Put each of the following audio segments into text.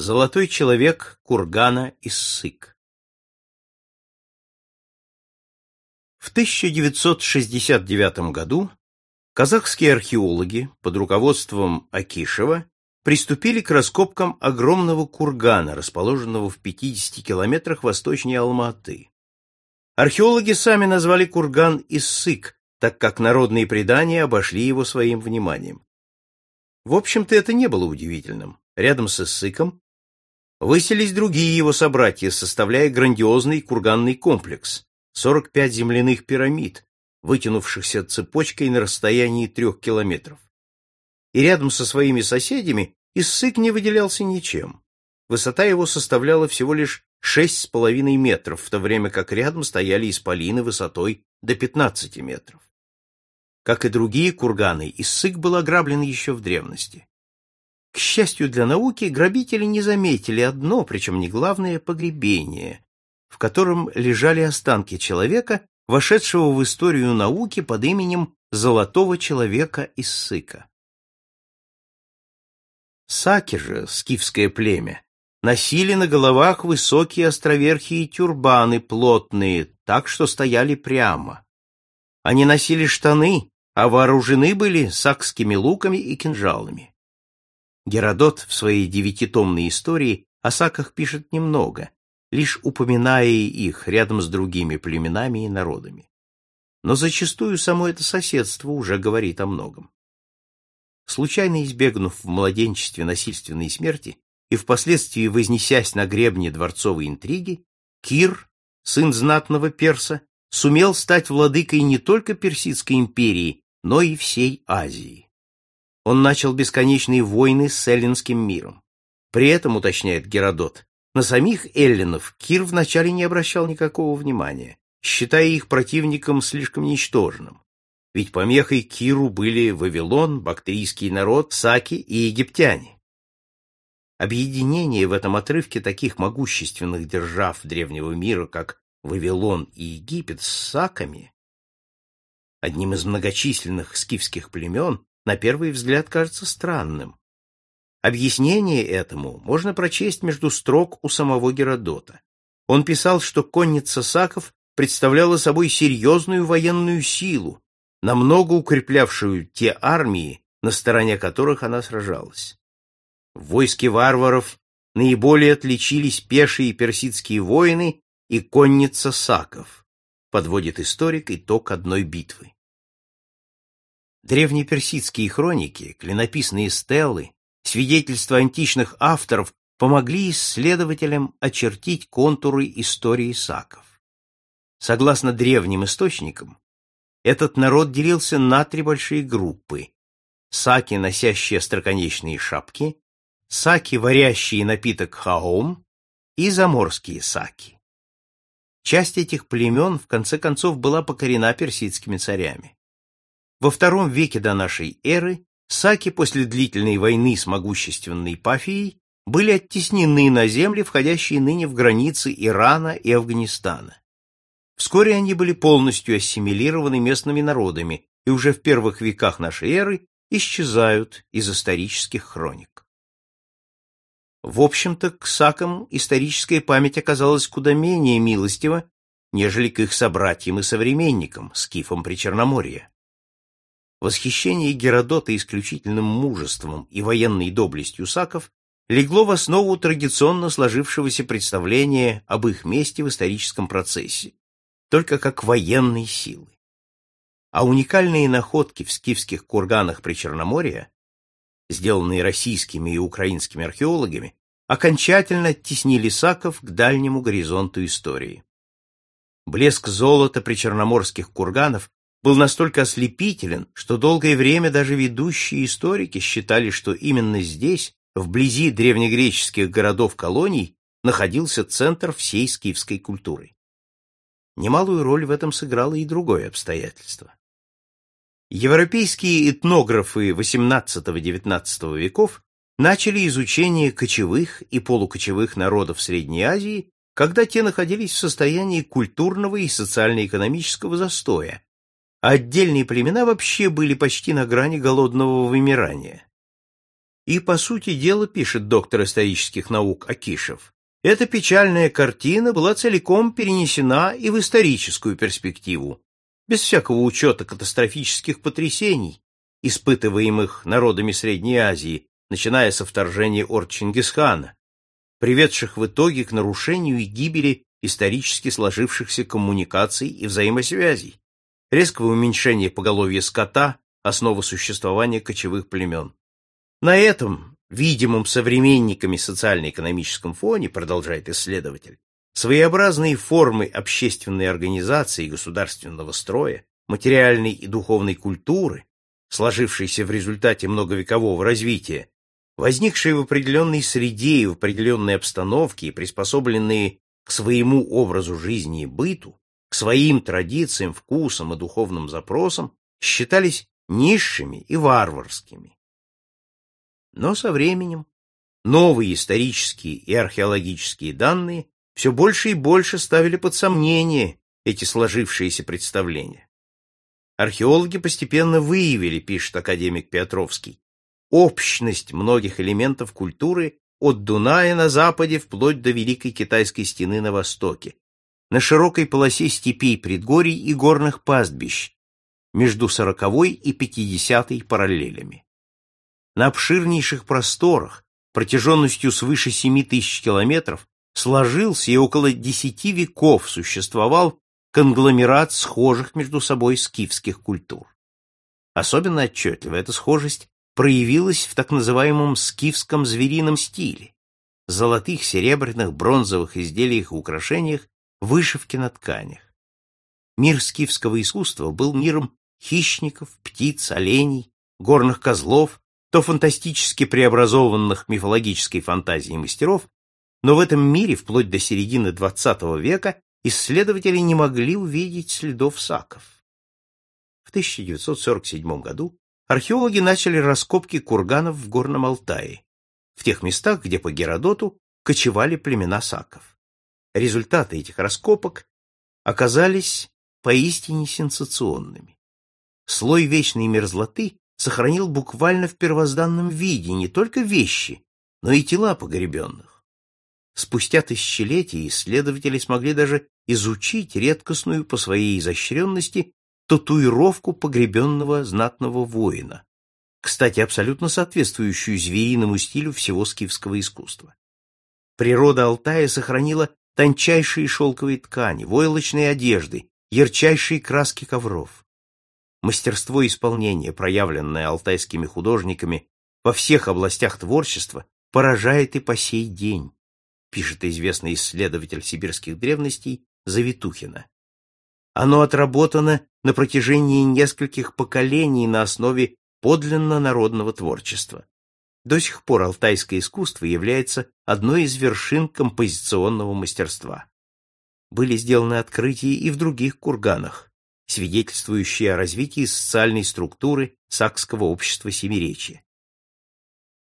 Золотой человек кургана Иссык В 1969 году казахские археологи под руководством Акишева приступили к раскопкам огромного кургана, расположенного в 50 километрах восточнее Алматы. Археологи сами назвали курган Иссык, так как народные предания обошли его своим вниманием. В общем-то, это не было удивительным. Рядом с Иссыком выселись другие его собратья, составляя грандиозный курганный комплекс – 45 земляных пирамид, вытянувшихся цепочкой на расстоянии трех километров. И рядом со своими соседями Иссык не выделялся ничем. Высота его составляла всего лишь шесть с половиной метров, в то время как рядом стояли исполины высотой до 15 метров. Как и другие курганы, Иссык был ограблен еще в древности. К счастью для науки, грабители не заметили одно, причем не главное, погребение, в котором лежали останки человека, вошедшего в историю науки под именем Золотого человека Иссыка. Саки же, скифское племя, носили на головах высокие островерхие тюрбаны плотные, так что стояли прямо. Они носили штаны, а вооружены были сакскими луками и кинжалами. Геродот в своей девятитомной истории о саках пишет немного, лишь упоминая их рядом с другими племенами и народами. Но зачастую само это соседство уже говорит о многом. Случайно избегнув в младенчестве насильственной смерти и впоследствии вознесясь на гребне дворцовой интриги, Кир, сын знатного перса, сумел стать владыкой не только Персидской империи, но и всей Азии. Он начал бесконечные войны с эллинским миром. При этом, уточняет Геродот, на самих эллинов Кир вначале не обращал никакого внимания, считая их противником слишком ничтожным. Ведь помехой Киру были Вавилон, бактрийский народ, саки и египтяне. Объединение в этом отрывке таких могущественных держав древнего мира, как Вавилон и Египет, с саками, одним из многочисленных скифских племен, на первый взгляд кажется странным. Объяснение этому можно прочесть между строк у самого Геродота. Он писал, что конница саков представляла собой серьезную военную силу, намного укреплявшую те армии, на стороне которых она сражалась. В войске варваров наиболее отличились пешие персидские воины и конница саков, подводит историк итог одной битвы. Древнеперсидские хроники, клинописные стеллы, свидетельства античных авторов помогли исследователям очертить контуры истории саков. Согласно древним источникам, этот народ делился на три большие группы. Саки, носящие остроконечные шапки, саки, варящие напиток хаом, и заморские саки. Часть этих племен в конце концов была покорена персидскими царями. Во втором веке до нашей эры саки после длительной войны с могущественной Пафией были оттеснены на земли, входящие ныне в границы Ирана и Афганистана. Вскоре они были полностью ассимилированы местными народами и уже в первых веках нашей эры исчезают из исторических хроник. В общем-то, к сакам историческая память оказалась куда менее милостива, нежели к их собратьям и современникам, скифам Причерноморья. Восхищение Геродота исключительным мужеством и военной доблестью саков легло в основу традиционно сложившегося представления об их месте в историческом процессе, только как военной силы. А уникальные находки в скифских курганах Причерноморья, сделанные российскими и украинскими археологами, окончательно оттеснили саков к дальнему горизонту истории. Блеск золота причерноморских курганов был настолько ослепителен, что долгое время даже ведущие историки считали, что именно здесь, вблизи древнегреческих городов-колоний, находился центр всей скифской культуры. Немалую роль в этом сыграло и другое обстоятельство. Европейские этнографы XVIII-XIX веков начали изучение кочевых и полукочевых народов Средней Азии, когда те находились в состоянии культурного и социально-экономического застоя, отдельные племена вообще были почти на грани голодного вымирания. И, по сути дела, пишет доктор исторических наук Акишев, эта печальная картина была целиком перенесена и в историческую перспективу, без всякого учета катастрофических потрясений, испытываемых народами Средней Азии, начиная со вторжения орд Чингисхана, приведших в итоге к нарушению и гибели исторически сложившихся коммуникаций и взаимосвязей, резкого уменьшения поголовья скота, основы существования кочевых племен. На этом, видимом современниками социально-экономическом фоне, продолжает исследователь, своеобразные формы общественной организации и государственного строя, материальной и духовной культуры, сложившейся в результате многовекового развития, возникшие в определенной среде и в определенной обстановке и приспособленные к своему образу жизни и быту, к своим традициям, вкусам и духовным запросам, считались низшими и варварскими. Но со временем новые исторические и археологические данные все больше и больше ставили под сомнение эти сложившиеся представления. Археологи постепенно выявили, пишет академик Петровский, общность многих элементов культуры от Дуная на западе вплоть до Великой Китайской стены на востоке, на широкой полосе степей предгорий и горных пастбищ, между сороковой и пятидесятой параллелями. На обширнейших просторах, протяженностью свыше семи тысяч километров, сложился и около десяти веков существовал конгломерат схожих между собой скифских культур. Особенно отчетливо эта схожесть проявилась в так называемом скифском зверином стиле, золотых, серебряных, бронзовых изделиях и украшениях, вышивки на тканях. Мир скифского искусства был миром хищников, птиц, оленей, горных козлов, то фантастически преобразованных мифологической фантазией мастеров, но в этом мире вплоть до середины XX века исследователи не могли увидеть следов саков. В 1947 году археологи начали раскопки курганов в Горном Алтае, в тех местах, где по Геродоту кочевали племена саков. Результаты этих раскопок оказались поистине сенсационными. Слой вечной мерзлоты сохранил буквально в первозданном виде не только вещи, но и тела погребенных. Спустя тысячелетия исследователи смогли даже изучить редкостную по своей изощренности татуировку погребенного знатного воина, кстати, абсолютно соответствующую звериному стилю всего скифского искусства. Природа Алтая сохранила тончайшие шелковые ткани, войлочные одежды, ярчайшие краски ковров. Мастерство исполнения, проявленное алтайскими художниками во всех областях творчества, поражает и по сей день, пишет известный исследователь сибирских древностей Завитухина. Оно отработано на протяжении нескольких поколений на основе подлинно народного творчества. До сих пор алтайское искусство является одной из вершин композиционного мастерства. Были сделаны открытия и в других курганах, свидетельствующие о развитии социальной структуры сакского общества Семиречья.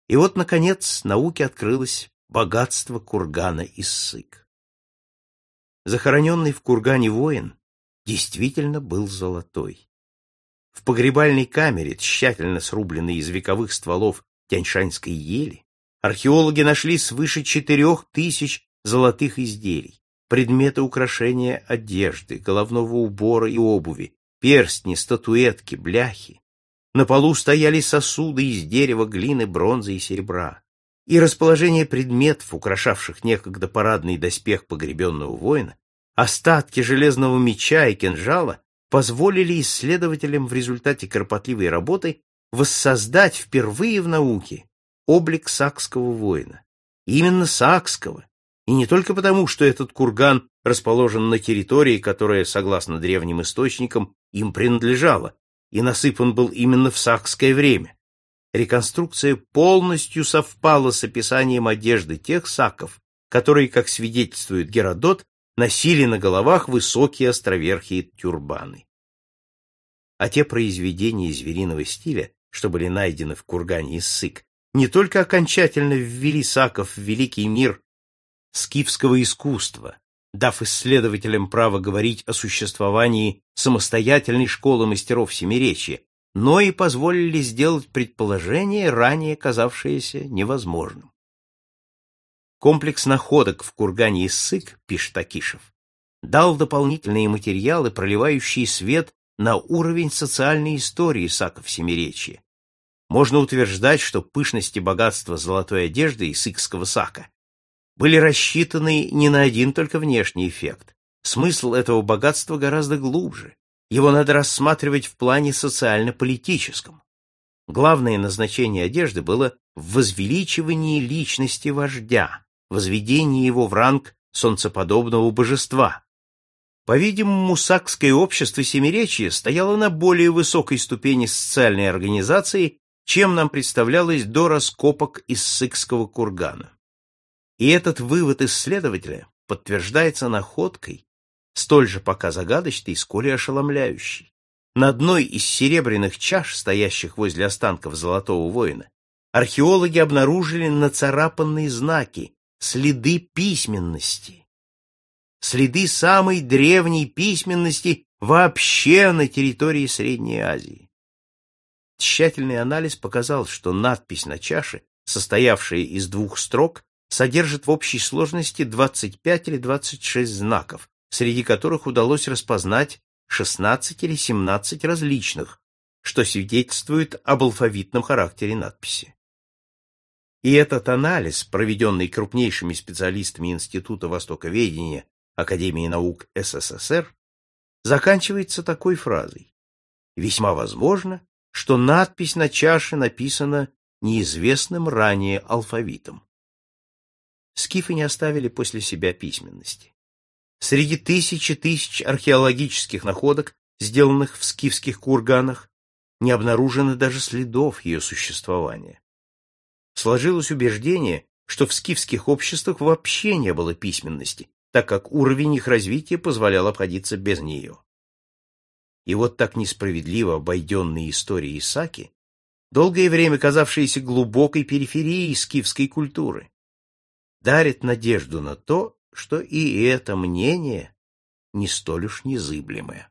И вот, наконец, науке открылось богатство кургана Иссык. Захороненный в кургане воин действительно был золотой. В погребальной камере, тщательно срубленной из вековых стволов тяньшанской ели, археологи нашли свыше четырех тысяч золотых изделий предметы украшения одежды, головного убора и обуви, перстни, статуэтки, бляхи. На полу стояли сосуды из дерева, глины, бронзы и серебра. И расположение предметов, украшавших некогда парадный доспех погребенного воина, остатки железного меча и кинжала позволили исследователям в результате кропотливой работы воссоздать впервые в науке облик сакского воина. Именно сакского, и не только потому, что этот курган расположен на территории, которая, согласно древним источникам, им принадлежала, и насыпан был именно в сакское время. Реконструкция полностью совпала с описанием одежды тех саков, которые, как свидетельствует Геродот, носили на головах высокие островерхие тюрбаны. А те произведения звериного стиля, что были найдены в кургане Иссык, не только окончательно ввели саков в великий мир скифского искусства, дав исследователям право говорить о существовании самостоятельной школы мастеров Семиречья, но и позволили сделать предположение, ранее казавшееся невозможным. Комплекс находок в кургане Иссык, пишет Акишев, дал дополнительные материалы, проливающие свет на уровень социальной истории Исаков Семиречья. Можно утверждать, что пышность и богатство золотой одежды исыкского сака были рассчитаны не на один только внешний эффект. Смысл этого богатства гораздо глубже. Его надо рассматривать в плане социально-политическом. Главное назначение одежды было в возвеличивании личности вождя, возведении его в ранг солнцеподобного божества. По-видимому, сакское общество Семиречья стояло на более высокой ступени социальной организации, чем нам представлялось до раскопок из Сыкского кургана. И этот вывод исследователя подтверждается находкой, столь же пока загадочной, сколь и ошеломляющей. На одной из серебряных чаш, стоящих возле останков Золотого воина, археологи обнаружили нацарапанные знаки, следы письменности. Следы самой древней письменности вообще на территории Средней Азии. Тщательный анализ показал, что надпись на чаше, состоявшая из двух строк, содержит в общей сложности 25 или 26 знаков, среди которых удалось распознать 16 или 17 различных, что свидетельствует об алфавитном характере надписи. И этот анализ, проведенный крупнейшими специалистами Института Востоковедения Академии наук СССР, заканчивается такой фразой. Весьма возможно, что надпись на чаше написана неизвестным ранее алфавитом. Скифы не оставили после себя письменности. Среди тысячи тысяч археологических находок, сделанных в скифских курганах, не обнаружено даже следов ее существования. Сложилось убеждение, что в скифских обществах вообще не было письменности, так как уровень их развития позволял обходиться без нее. И вот так несправедливо обойденные истории Исаки, долгое время казавшиеся глубокой периферией скифской культуры, дарят надежду на то, что и это мнение не столь уж незыблемое.